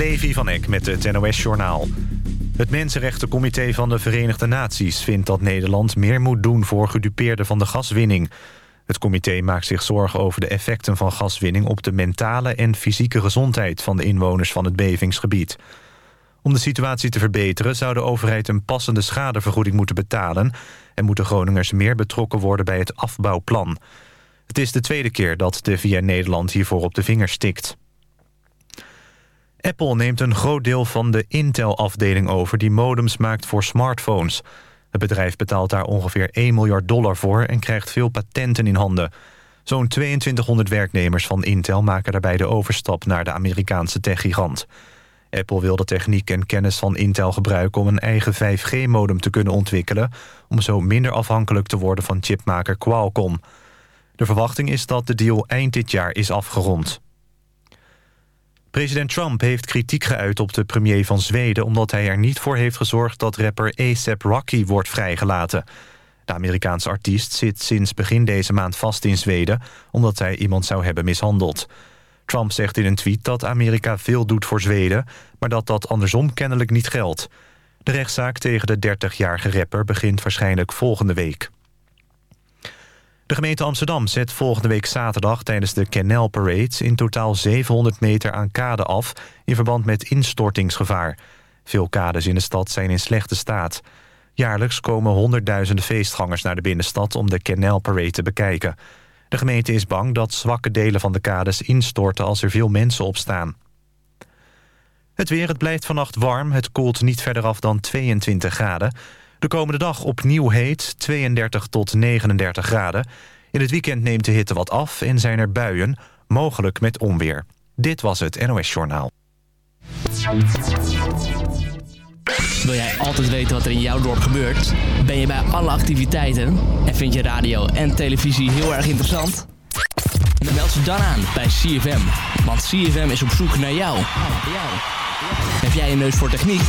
Levi van Eck met het NOS-journaal. Het Mensenrechtencomité van de Verenigde Naties vindt dat Nederland meer moet doen voor gedupeerden van de gaswinning. Het comité maakt zich zorgen over de effecten van gaswinning op de mentale en fysieke gezondheid van de inwoners van het bevingsgebied. Om de situatie te verbeteren zou de overheid een passende schadevergoeding moeten betalen en moeten Groningers meer betrokken worden bij het afbouwplan. Het is de tweede keer dat de VN Nederland hiervoor op de vinger stikt. Apple neemt een groot deel van de Intel-afdeling over... die modems maakt voor smartphones. Het bedrijf betaalt daar ongeveer 1 miljard dollar voor... en krijgt veel patenten in handen. Zo'n 2200 werknemers van Intel maken daarbij de overstap... naar de Amerikaanse techgigant. Apple wil de techniek en kennis van Intel gebruiken... om een eigen 5G-modem te kunnen ontwikkelen... om zo minder afhankelijk te worden van chipmaker Qualcomm. De verwachting is dat de deal eind dit jaar is afgerond. President Trump heeft kritiek geuit op de premier van Zweden... omdat hij er niet voor heeft gezorgd dat rapper A$AP Rocky wordt vrijgelaten. De Amerikaanse artiest zit sinds begin deze maand vast in Zweden... omdat hij iemand zou hebben mishandeld. Trump zegt in een tweet dat Amerika veel doet voor Zweden... maar dat dat andersom kennelijk niet geldt. De rechtszaak tegen de 30-jarige rapper begint waarschijnlijk volgende week. De gemeente Amsterdam zet volgende week zaterdag tijdens de Canal Parade... in totaal 700 meter aan kade af in verband met instortingsgevaar. Veel kades in de stad zijn in slechte staat. Jaarlijks komen honderdduizenden feestgangers naar de binnenstad... om de Canal Parade te bekijken. De gemeente is bang dat zwakke delen van de kades instorten... als er veel mensen opstaan. Het weer, het blijft vannacht warm. Het koelt niet verder af dan 22 graden... De komende dag opnieuw heet, 32 tot 39 graden. In het weekend neemt de hitte wat af en zijn er buien, mogelijk met onweer. Dit was het NOS Journaal. Wil jij altijd weten wat er in jouw dorp gebeurt? Ben je bij alle activiteiten? En vind je radio en televisie heel erg interessant? Dan meld ze dan aan bij CFM. Want CFM is op zoek naar jou. Heb jij een neus voor techniek?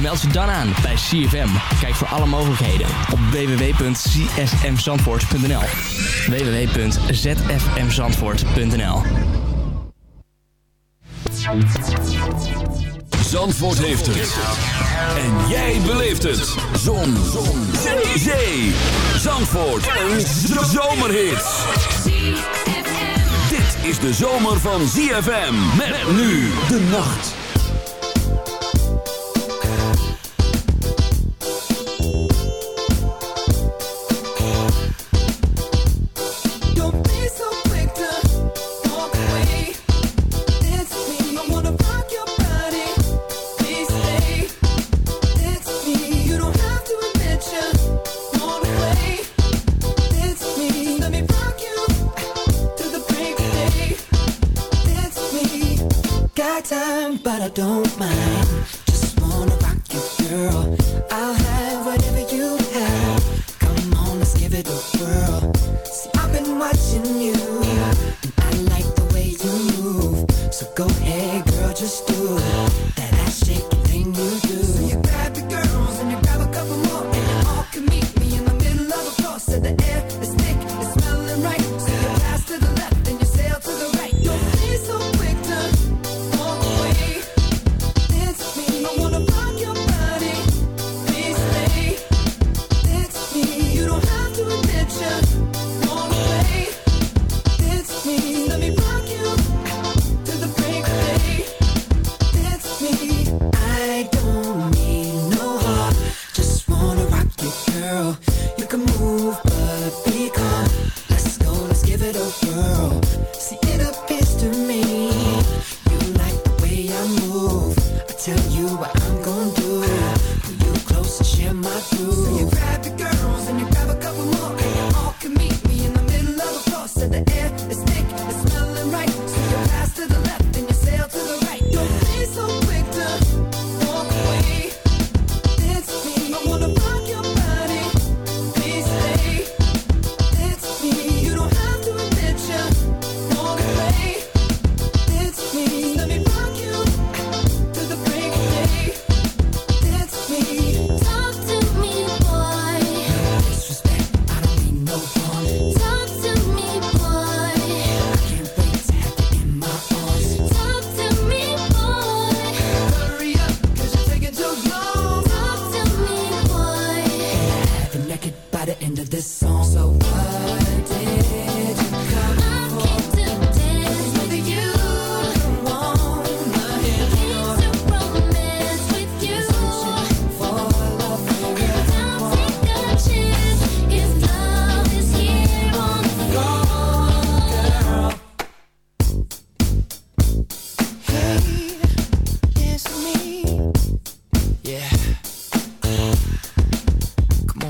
Meld ze dan aan bij CFM. Kijk voor alle mogelijkheden op www.csmzandvoort.nl www.zfmzandvoort.nl Zandvoort heeft het. En jij beleeft het. Zon. Zon. Zee. Zandvoort. Een zomerhit. Dit is de zomer van ZFM. Met nu de nacht. But I don't mind. Just wanna rock you, girl.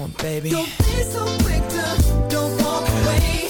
baby. Don't be so quick to don't walk away.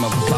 I'm a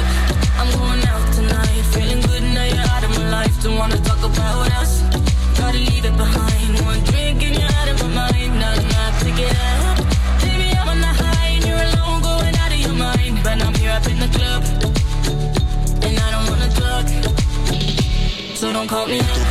don't call me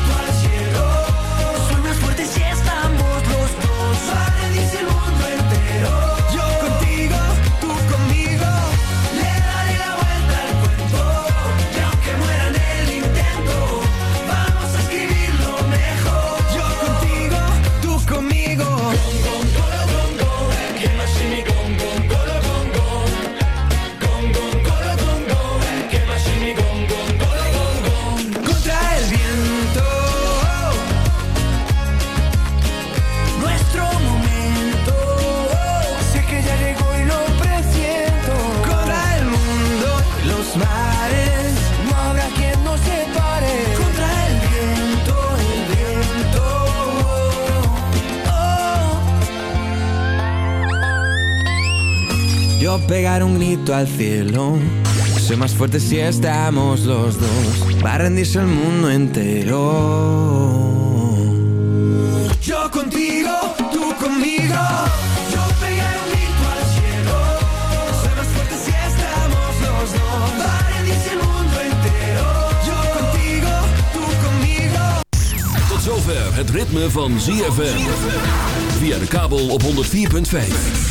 pegar un grito al cielo. Soy más fuerte si estamos los dos Va el mundo entero. Yo contigo, tú conmigo Yo pegar un grito al cielo. Soy más fuerte si estamos los dos Va el mundo entero. Yo contigo, tú conmigo. Tot zover het ritme van ZFM. Via de kabel op 104.5.